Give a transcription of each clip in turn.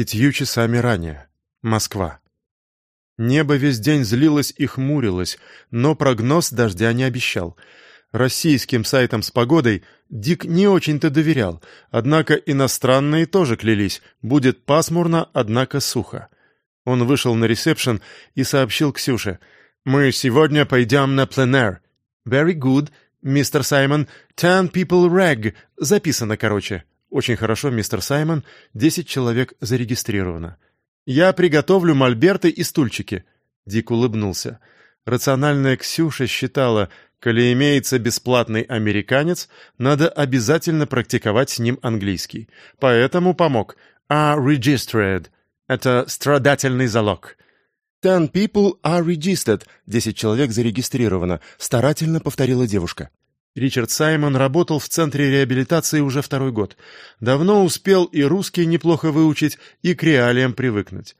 Пятью часами ранее. Москва. Небо весь день злилось и хмурилось, но прогноз дождя не обещал. Российским сайтам с погодой Дик не очень-то доверял, однако иностранные тоже клялись, будет пасмурно, однако сухо. Он вышел на ресепшн и сообщил Ксюше, «Мы сегодня пойдем на пленэр». «Very good, мистер Саймон. Ten people reg». Записано, короче. Очень хорошо, мистер Саймон. Десять человек зарегистрировано. «Я приготовлю мольберты и стульчики». Дик улыбнулся. Рациональная Ксюша считала, коли имеется бесплатный американец, надо обязательно практиковать с ним английский. Поэтому помог. «А registered» — это страдательный залог. «Ten people are registered» — десять человек зарегистрировано, старательно повторила девушка. Ричард Саймон работал в Центре реабилитации уже второй год. Давно успел и русский неплохо выучить, и к реалиям привыкнуть.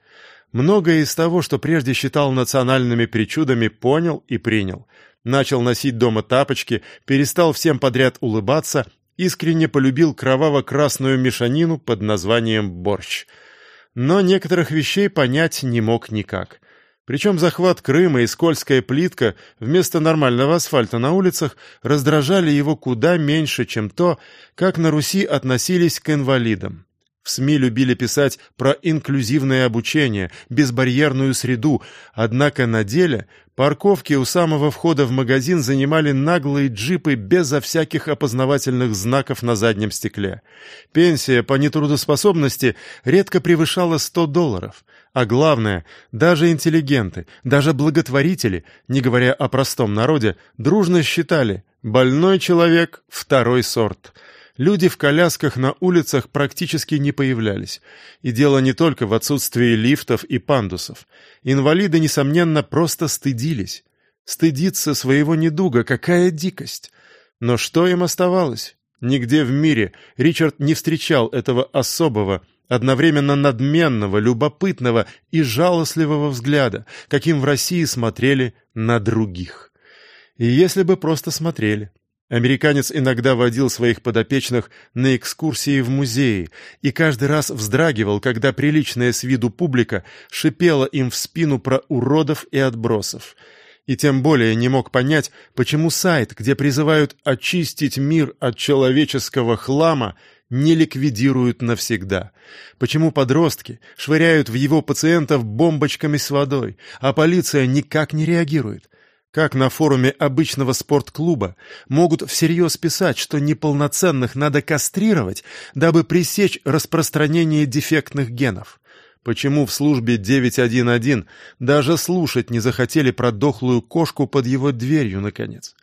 Многое из того, что прежде считал национальными причудами, понял и принял. Начал носить дома тапочки, перестал всем подряд улыбаться, искренне полюбил кроваво-красную мешанину под названием борщ. Но некоторых вещей понять не мог никак. Причем захват Крыма и скользкая плитка вместо нормального асфальта на улицах раздражали его куда меньше, чем то, как на Руси относились к инвалидам. В СМИ любили писать про инклюзивное обучение, безбарьерную среду, однако на деле парковки у самого входа в магазин занимали наглые джипы безо всяких опознавательных знаков на заднем стекле. Пенсия по нетрудоспособности редко превышала 100 долларов, а главное, даже интеллигенты, даже благотворители, не говоря о простом народе, дружно считали «больной человек – второй сорт». Люди в колясках на улицах практически не появлялись. И дело не только в отсутствии лифтов и пандусов. Инвалиды, несомненно, просто стыдились. Стыдиться своего недуга — какая дикость! Но что им оставалось? Нигде в мире Ричард не встречал этого особого, одновременно надменного, любопытного и жалостливого взгляда, каким в России смотрели на других. И если бы просто смотрели. Американец иногда водил своих подопечных на экскурсии в музеи и каждый раз вздрагивал, когда приличная с виду публика шипела им в спину про уродов и отбросов. И тем более не мог понять, почему сайт, где призывают очистить мир от человеческого хлама, не ликвидируют навсегда. Почему подростки швыряют в его пациентов бомбочками с водой, а полиция никак не реагирует. Как на форуме обычного спортклуба могут всерьез писать, что неполноценных надо кастрировать, дабы пресечь распространение дефектных генов? Почему в службе 911 даже слушать не захотели про дохлую кошку под его дверью, наконец?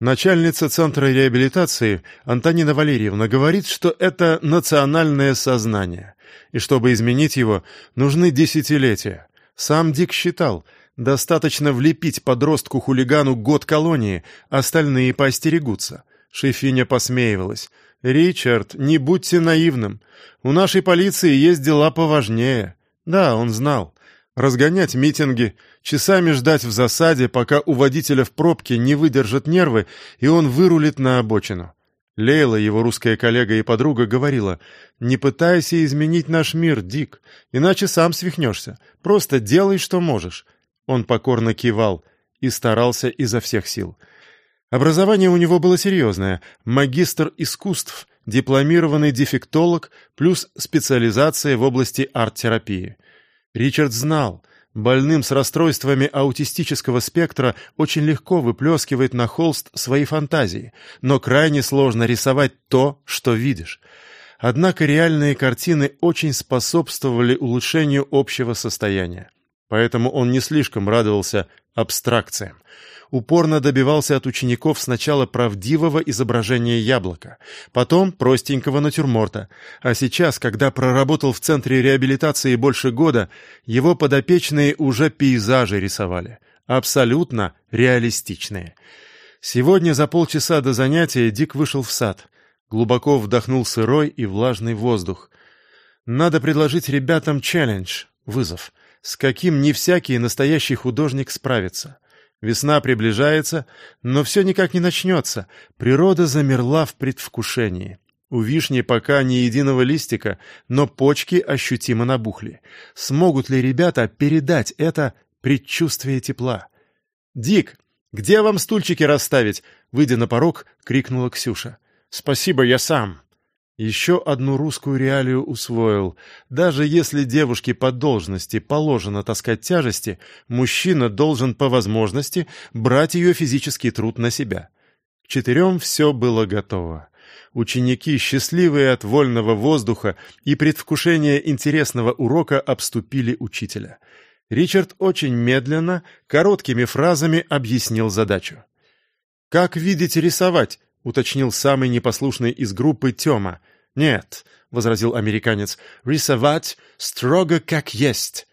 Начальница Центра реабилитации Антонина Валерьевна говорит, что это национальное сознание, и чтобы изменить его, нужны десятилетия. Сам Дик считал – Достаточно влепить подростку-хулигану год колонии, остальные поостерегутся. Шефиня посмеивалась. «Ричард, не будьте наивным. У нашей полиции есть дела поважнее». Да, он знал. Разгонять митинги, часами ждать в засаде, пока у водителя в пробке не выдержат нервы, и он вырулит на обочину. Лейла, его русская коллега и подруга, говорила, «Не пытайся изменить наш мир, Дик, иначе сам свихнешься. Просто делай, что можешь. Он покорно кивал и старался изо всех сил. Образование у него было серьезное. Магистр искусств, дипломированный дефектолог, плюс специализация в области арт-терапии. Ричард знал, больным с расстройствами аутистического спектра очень легко выплескивает на холст свои фантазии, но крайне сложно рисовать то, что видишь. Однако реальные картины очень способствовали улучшению общего состояния поэтому он не слишком радовался абстракциям. Упорно добивался от учеников сначала правдивого изображения яблока, потом простенького натюрморта, а сейчас, когда проработал в Центре реабилитации больше года, его подопечные уже пейзажи рисовали, абсолютно реалистичные. Сегодня за полчаса до занятия Дик вышел в сад, глубоко вдохнул сырой и влажный воздух. Надо предложить ребятам челлендж, вызов — с каким не всякий настоящий художник справится. Весна приближается, но все никак не начнется. Природа замерла в предвкушении. У вишни пока ни единого листика, но почки ощутимо набухли. Смогут ли ребята передать это предчувствие тепла? «Дик, где вам стульчики расставить?» Выйдя на порог, крикнула Ксюша. «Спасибо, я сам». Еще одну русскую реалию усвоил. Даже если девушке по должности положено таскать тяжести, мужчина должен по возможности брать ее физический труд на себя. К четырем все было готово. Ученики, счастливые от вольного воздуха и предвкушения интересного урока, обступили учителя. Ричард очень медленно, короткими фразами объяснил задачу. «Как видите рисовать?» — уточнил самый непослушный из группы Тёма. «Нет», — возразил американец, — «рисовать строго как есть».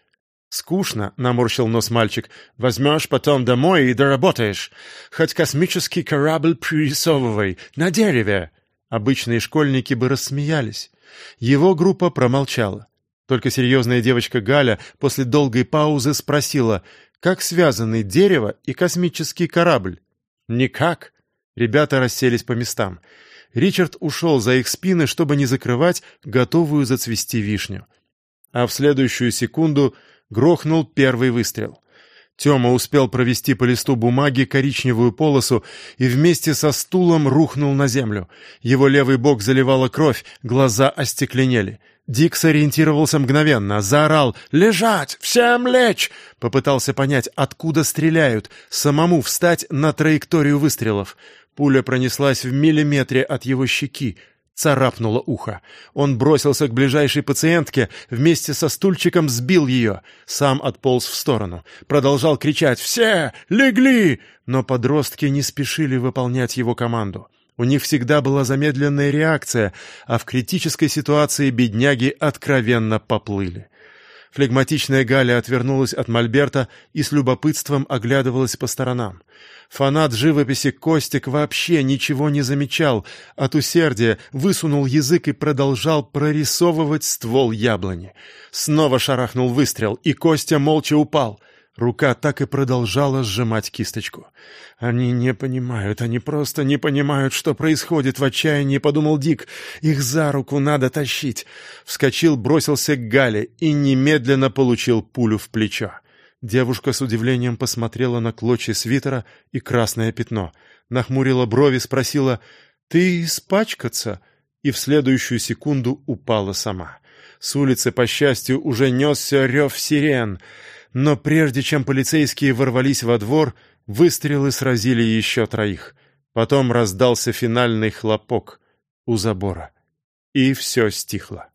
«Скучно», — наморщил нос мальчик. «Возьмешь потом домой и доработаешь. Хоть космический корабль пририсовывай, на дереве». Обычные школьники бы рассмеялись. Его группа промолчала. Только серьезная девочка Галя после долгой паузы спросила, как связаны дерево и космический корабль. «Никак». Ребята расселись по местам. Ричард ушел за их спины, чтобы не закрывать готовую зацвести вишню. А в следующую секунду грохнул первый выстрел. Тёма успел провести по листу бумаги коричневую полосу и вместе со стулом рухнул на землю. Его левый бок заливала кровь, глаза остекленели. Дик сориентировался мгновенно, заорал «Лежать! Всем лечь!» Попытался понять, откуда стреляют, самому встать на траекторию выстрелов. Пуля пронеслась в миллиметре от его щеки, царапнуло ухо. Он бросился к ближайшей пациентке, вместе со стульчиком сбил ее. Сам отполз в сторону. Продолжал кричать «Все! Легли!» Но подростки не спешили выполнять его команду. У них всегда была замедленная реакция, а в критической ситуации бедняги откровенно поплыли. Флегматичная Галя отвернулась от Мольберта и с любопытством оглядывалась по сторонам. Фанат живописи Костик вообще ничего не замечал, от усердия высунул язык и продолжал прорисовывать ствол яблони. Снова шарахнул выстрел, и Костя молча упал — Рука так и продолжала сжимать кисточку. «Они не понимают, они просто не понимают, что происходит в отчаянии», — подумал Дик. «Их за руку надо тащить». Вскочил, бросился к Гале и немедленно получил пулю в плечо. Девушка с удивлением посмотрела на клочья свитера и красное пятно. Нахмурила брови, спросила «Ты испачкаться?» и в следующую секунду упала сама. С улицы, по счастью, уже несся рев сирен — но прежде чем полицейские ворвались во двор, выстрелы сразили еще троих. Потом раздался финальный хлопок у забора. И все стихло.